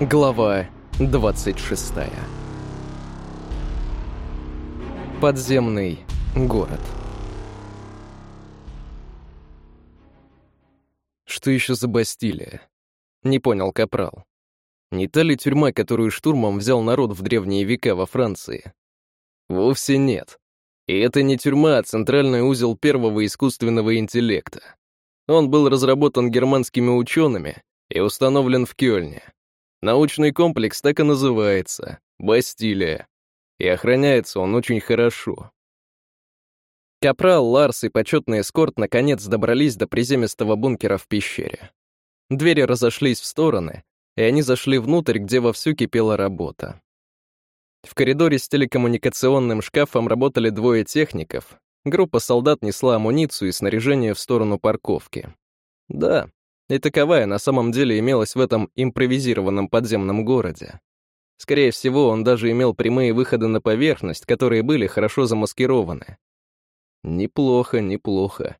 Глава 26 Подземный город Что еще за Бастилия? Не понял Капрал. Не та ли тюрьма, которую штурмом взял народ в древние века во Франции? Вовсе нет. И это не тюрьма, а центральный узел первого искусственного интеллекта. Он был разработан германскими учеными и установлен в Кёльне. Научный комплекс так и называется — Бастилия. И охраняется он очень хорошо. Капрал, Ларс и почетный эскорт наконец добрались до приземистого бункера в пещере. Двери разошлись в стороны, и они зашли внутрь, где вовсю кипела работа. В коридоре с телекоммуникационным шкафом работали двое техников. Группа солдат несла амуницию и снаряжение в сторону парковки. Да, и таковая на самом деле имелась в этом импровизированном подземном городе. Скорее всего, он даже имел прямые выходы на поверхность, которые были хорошо замаскированы. Неплохо, неплохо.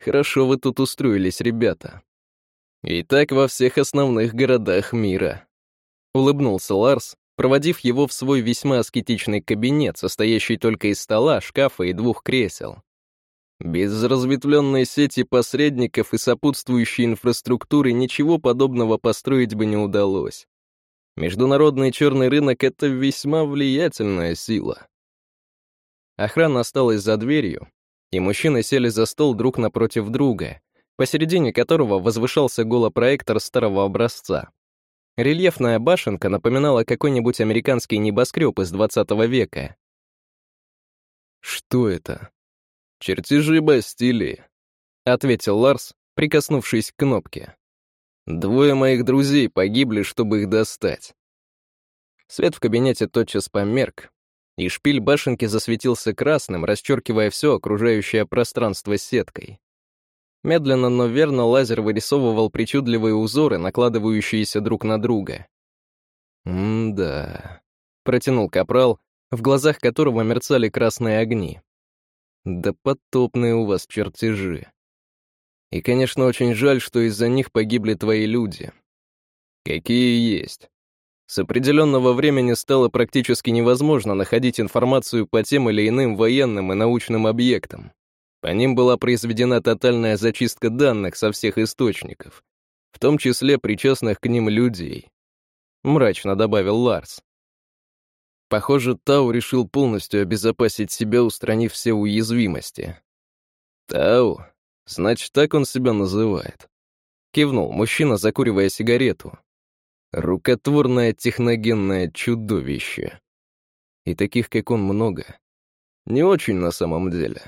Хорошо вы тут устроились, ребята. И так во всех основных городах мира. Улыбнулся Ларс, проводив его в свой весьма аскетичный кабинет, состоящий только из стола, шкафа и двух кресел. Без разветвленной сети посредников и сопутствующей инфраструктуры ничего подобного построить бы не удалось. Международный черный рынок — это весьма влиятельная сила. Охрана осталась за дверью, и мужчины сели за стол друг напротив друга, посередине которого возвышался голопроектор старого образца. Рельефная башенка напоминала какой-нибудь американский небоскреб из 20 века. «Что это?» «Чертежи Бастилии», — ответил Ларс, прикоснувшись к кнопке. «Двое моих друзей погибли, чтобы их достать». Свет в кабинете тотчас померк, и шпиль башенки засветился красным, расчеркивая все окружающее пространство сеткой. Медленно, но верно лазер вырисовывал причудливые узоры, накладывающиеся друг на друга. «М-да», — протянул Капрал, в глазах которого мерцали красные огни. Да потопные у вас чертежи. И, конечно, очень жаль, что из-за них погибли твои люди. Какие есть. С определенного времени стало практически невозможно находить информацию по тем или иным военным и научным объектам. По ним была произведена тотальная зачистка данных со всех источников, в том числе причастных к ним людей. Мрачно добавил Ларс. Похоже, Тау решил полностью обезопасить себя, устранив все уязвимости. Тау? Значит, так он себя называет. Кивнул мужчина, закуривая сигарету. Рукотворное техногенное чудовище. И таких, как он, много. Не очень на самом деле.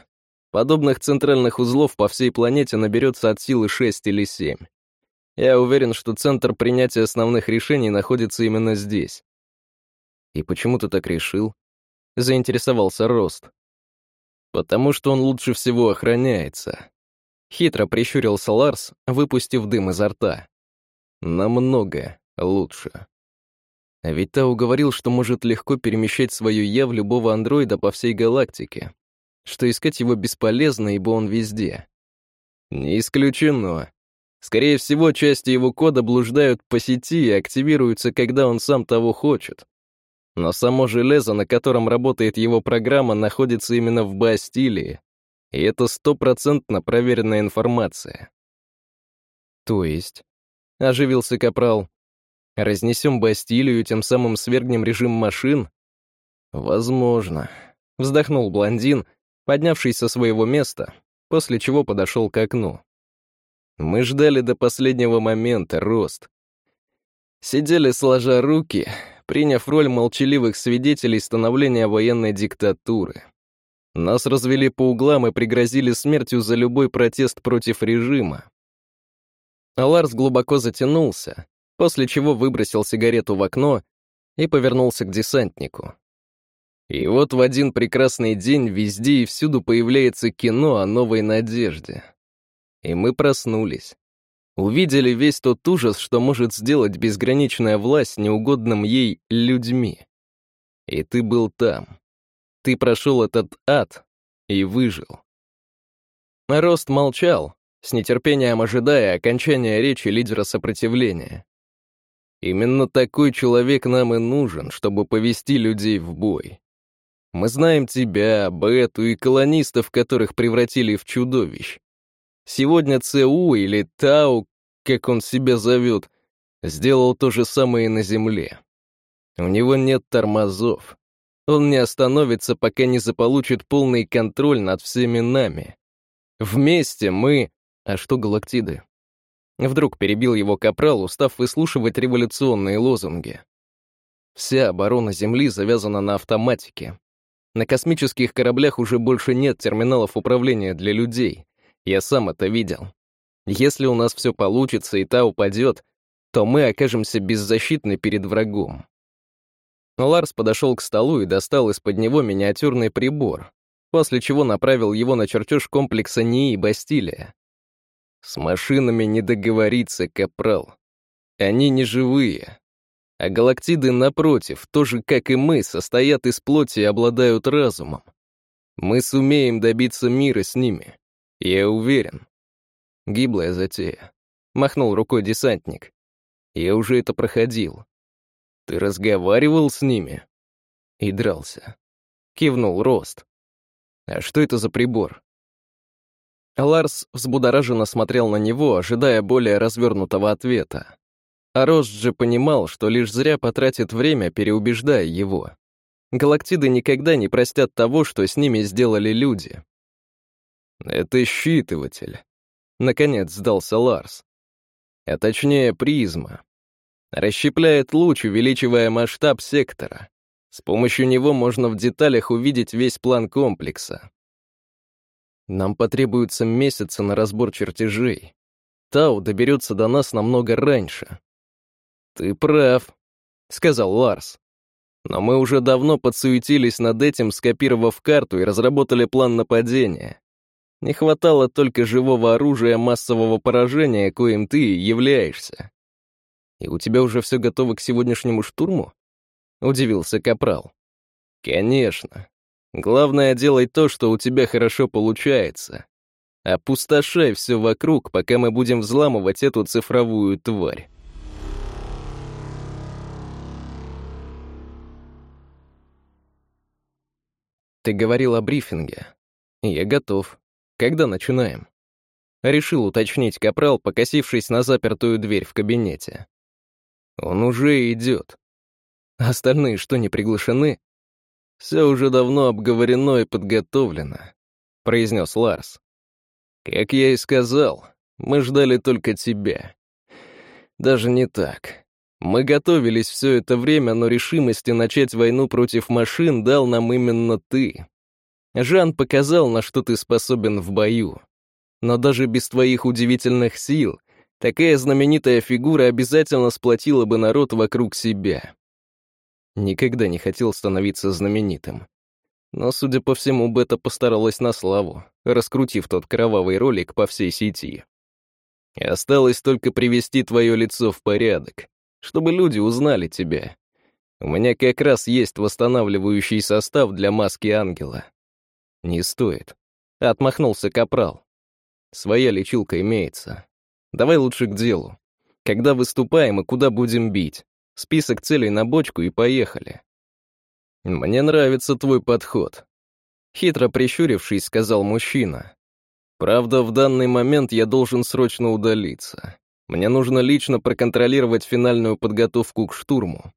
Подобных центральных узлов по всей планете наберется от силы 6 или 7. Я уверен, что центр принятия основных решений находится именно здесь. «И почему ты так решил?» — заинтересовался Рост. «Потому что он лучше всего охраняется». Хитро прищурился Ларс, выпустив дым изо рта. «Намного лучше». А ведь Тау говорил, что может легко перемещать свое «я» в любого андроида по всей галактике, что искать его бесполезно, ибо он везде. Не исключено. Скорее всего, части его кода блуждают по сети и активируются, когда он сам того хочет. Но само железо, на котором работает его программа, находится именно в Бастилии, и это стопроцентно проверенная информация. То есть, оживился Капрал, разнесем Бастилию, тем самым свергнем режим машин? Возможно, вздохнул блондин, поднявшись со своего места, после чего подошел к окну. Мы ждали до последнего момента, Рост. Сидели сложа руки, приняв роль молчаливых свидетелей становления военной диктатуры. Нас развели по углам и пригрозили смертью за любой протест против режима. Ларс глубоко затянулся, после чего выбросил сигарету в окно и повернулся к десантнику. И вот в один прекрасный день везде и всюду появляется кино о новой надежде. И мы проснулись. Увидели весь тот ужас, что может сделать безграничная власть неугодным ей людьми. И ты был там. Ты прошел этот ад и выжил. Рост молчал, с нетерпением ожидая окончания речи лидера сопротивления. Именно такой человек нам и нужен, чтобы повести людей в бой. Мы знаем тебя, Бету и колонистов, которых превратили в чудовищ. Сегодня ЦУ или Тау, как он себя зовет, сделал то же самое и на Земле. У него нет тормозов. Он не остановится, пока не заполучит полный контроль над всеми нами. Вместе мы... А что галактиды? Вдруг перебил его капрал, устав выслушивать революционные лозунги. Вся оборона Земли завязана на автоматике. На космических кораблях уже больше нет терминалов управления для людей. Я сам это видел. Если у нас все получится и та упадет, то мы окажемся беззащитны перед врагом. Ларс подошел к столу и достал из-под него миниатюрный прибор, после чего направил его на чертеж комплекса НИИ Бастилия. С машинами не договориться, капрал. Они не живые. А галактиды, напротив, тоже как и мы, состоят из плоти и обладают разумом. Мы сумеем добиться мира с ними. Я уверен. Гиблая затея. Махнул рукой десантник. Я уже это проходил. Ты разговаривал с ними? И дрался. Кивнул Рост. А что это за прибор? Ларс взбудораженно смотрел на него, ожидая более развернутого ответа. А Рост же понимал, что лишь зря потратит время, переубеждая его. Галактиды никогда не простят того, что с ними сделали люди. «Это считыватель», — наконец сдался Ларс. А точнее, призма. Расщепляет луч, увеличивая масштаб сектора. С помощью него можно в деталях увидеть весь план комплекса. Нам потребуется месяцы на разбор чертежей. Тау доберется до нас намного раньше. «Ты прав», — сказал Ларс. «Но мы уже давно подсуетились над этим, скопировав карту и разработали план нападения. Не хватало только живого оружия массового поражения, коим ты являешься». «И у тебя уже все готово к сегодняшнему штурму?» — удивился Капрал. «Конечно. Главное, делай то, что у тебя хорошо получается. Опустошай все вокруг, пока мы будем взламывать эту цифровую тварь». Ты говорил о брифинге. Я готов. Когда начинаем? Решил уточнить Капрал, покосившись на запертую дверь в кабинете. Он уже идет. Остальные что, не приглашены? Все уже давно обговорено и подготовлено, произнес Ларс. Как я и сказал, мы ждали только тебя. Даже не так. Мы готовились все это время, но решимости начать войну против машин дал нам именно ты. Жан показал, на что ты способен в бою. Но даже без твоих удивительных сил, такая знаменитая фигура обязательно сплотила бы народ вокруг себя. Никогда не хотел становиться знаменитым. Но, судя по всему, Бета постаралась на славу, раскрутив тот кровавый ролик по всей сети. Осталось только привести твое лицо в порядок чтобы люди узнали тебя. У меня как раз есть восстанавливающий состав для маски ангела. Не стоит. Отмахнулся капрал. Своя лечилка имеется. Давай лучше к делу. Когда выступаем и куда будем бить? Список целей на бочку и поехали. Мне нравится твой подход. Хитро прищурившись, сказал мужчина. Правда, в данный момент я должен срочно удалиться. Мне нужно лично проконтролировать финальную подготовку к штурму.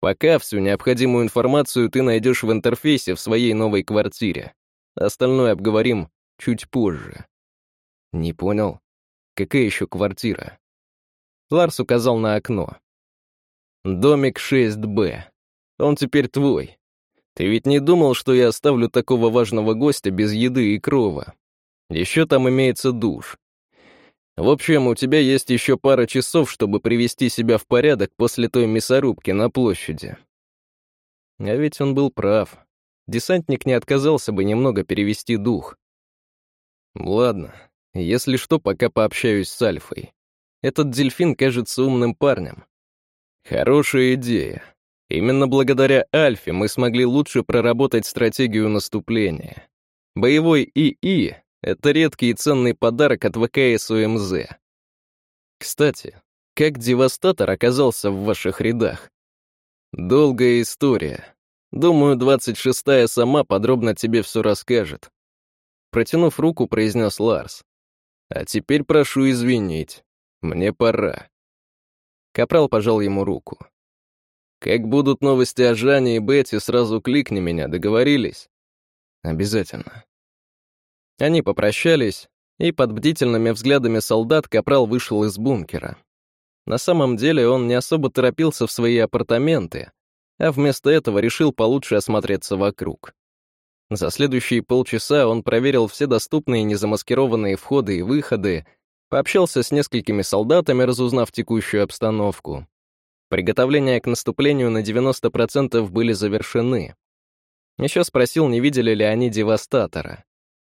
Пока всю необходимую информацию ты найдешь в интерфейсе в своей новой квартире. Остальное обговорим чуть позже. Не понял. Какая еще квартира? Ларс указал на окно. Домик 6Б. Он теперь твой. Ты ведь не думал, что я оставлю такого важного гостя без еды и крова? Еще там имеется душ. В общем, у тебя есть еще пара часов, чтобы привести себя в порядок после той мясорубки на площади. А ведь он был прав. Десантник не отказался бы немного перевести дух. Ладно, если что, пока пообщаюсь с Альфой. Этот дельфин кажется умным парнем. Хорошая идея. Именно благодаря Альфе мы смогли лучше проработать стратегию наступления. Боевой ИИ это редкий и ценный подарок от ВКС УМЗ. Кстати, как девастатор оказался в ваших рядах? Долгая история. Думаю, двадцать шестая сама подробно тебе все расскажет. Протянув руку, произнес Ларс. А теперь прошу извинить. Мне пора. Капрал пожал ему руку. Как будут новости о Жане и Бетти, сразу кликни меня, договорились? Обязательно. Они попрощались, и под бдительными взглядами солдат Капрал вышел из бункера. На самом деле он не особо торопился в свои апартаменты, а вместо этого решил получше осмотреться вокруг. За следующие полчаса он проверил все доступные незамаскированные входы и выходы, пообщался с несколькими солдатами, разузнав текущую обстановку. Приготовления к наступлению на 90% были завершены. Еще спросил, не видели ли они девастатора.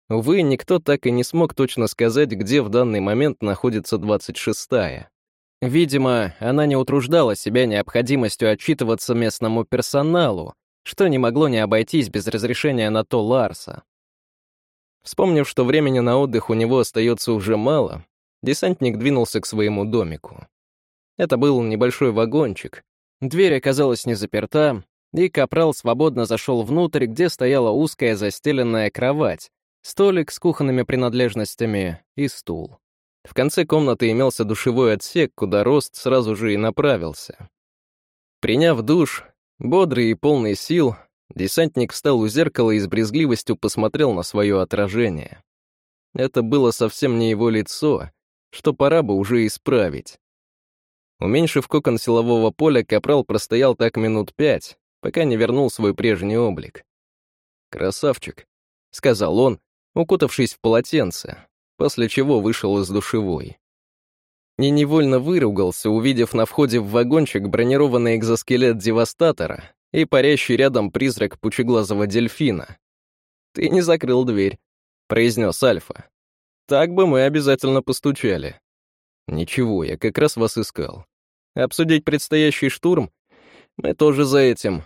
Увы, никто так и не смог точно сказать, где в данный момент находится 26-я. Видимо, она не утруждала себя необходимостью отчитываться местному персоналу, что не могло не обойтись без разрешения на то Ларса. Вспомнив, что времени на отдых у него остается уже мало, десантник двинулся к своему домику. Это был небольшой вагончик. Дверь оказалась не заперта, и Капрал свободно зашел внутрь, где стояла узкая застеленная кровать, столик с кухонными принадлежностями и стул. В конце комнаты имелся душевой отсек, куда Рост сразу же и направился. Приняв душ, бодрый и полный сил, десантник встал у зеркала и с брезгливостью посмотрел на свое отражение. Это было совсем не его лицо, что пора бы уже исправить. Уменьшив кокон силового поля, Капрал простоял так минут пять, пока не вернул свой прежний облик. «Красавчик», — сказал он, укутавшись в полотенце, после чего вышел из душевой. И невольно выругался, увидев на входе в вагончик бронированный экзоскелет Девастатора и парящий рядом призрак пучеглазого дельфина. «Ты не закрыл дверь», — произнес Альфа. «Так бы мы обязательно постучали». «Ничего, я как раз вас искал. Обсудить предстоящий штурм? Мы тоже за этим.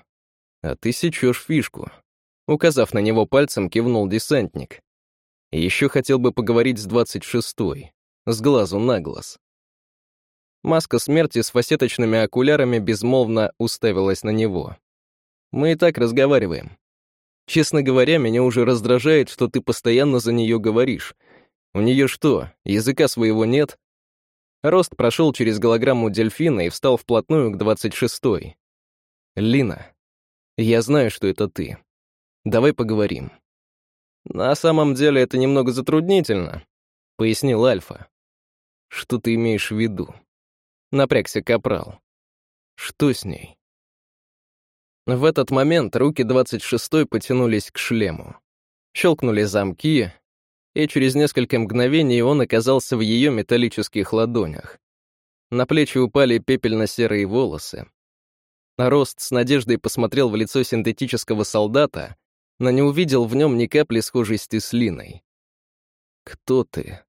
А ты сечешь фишку». Указав на него пальцем, кивнул десантник. Еще хотел бы поговорить с 26-й, с глазу на глаз. Маска смерти с фасеточными окулярами безмолвно уставилась на него. Мы и так разговариваем. Честно говоря, меня уже раздражает, что ты постоянно за нее говоришь. У нее что, языка своего нет? Рост прошел через голограмму дельфина и встал вплотную к 26-й. Лина, я знаю, что это ты. Давай поговорим. «На самом деле это немного затруднительно», — пояснил Альфа. «Что ты имеешь в виду?» Напрягся Капрал. «Что с ней?» В этот момент руки 26-й потянулись к шлему. Щелкнули замки, и через несколько мгновений он оказался в ее металлических ладонях. На плечи упали пепельно-серые волосы. Рост с надеждой посмотрел в лицо синтетического солдата, но не увидел в нем ни капли схожести с Линой. «Кто ты?»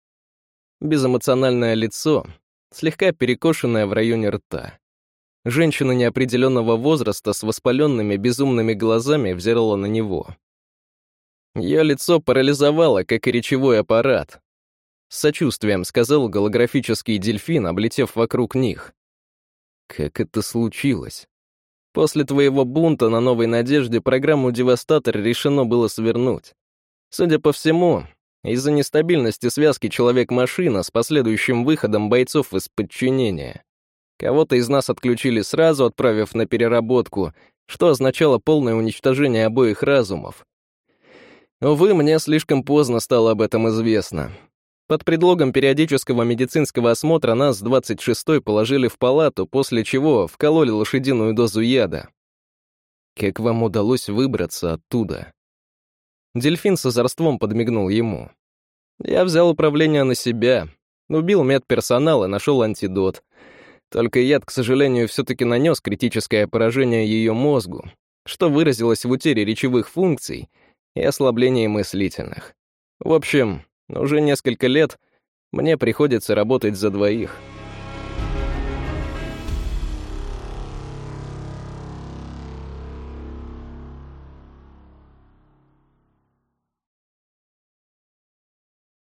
Безэмоциональное лицо, слегка перекошенное в районе рта. Женщина неопределенного возраста с воспаленными безумными глазами взирала на него. Ее лицо парализовало, как и речевой аппарат. С сочувствием сказал голографический дельфин, облетев вокруг них. «Как это случилось?» После твоего бунта на Новой Надежде программу «Девастатор» решено было свернуть. Судя по всему, из-за нестабильности связки человек-машина с последующим выходом бойцов из подчинения. Кого-то из нас отключили сразу, отправив на переработку, что означало полное уничтожение обоих разумов. Увы, мне слишком поздно стало об этом известно. Под предлогом периодического медицинского осмотра нас с 26-й положили в палату, после чего вкололи лошадиную дозу яда. Как вам удалось выбраться оттуда? Дельфин с озорством подмигнул ему. Я взял управление на себя, убил медперсонал и нашел антидот. Только яд, к сожалению, все-таки нанес критическое поражение ее мозгу, что выразилось в утере речевых функций и ослаблении мыслительных. В общем, уже несколько лет мне приходится работать за двоих.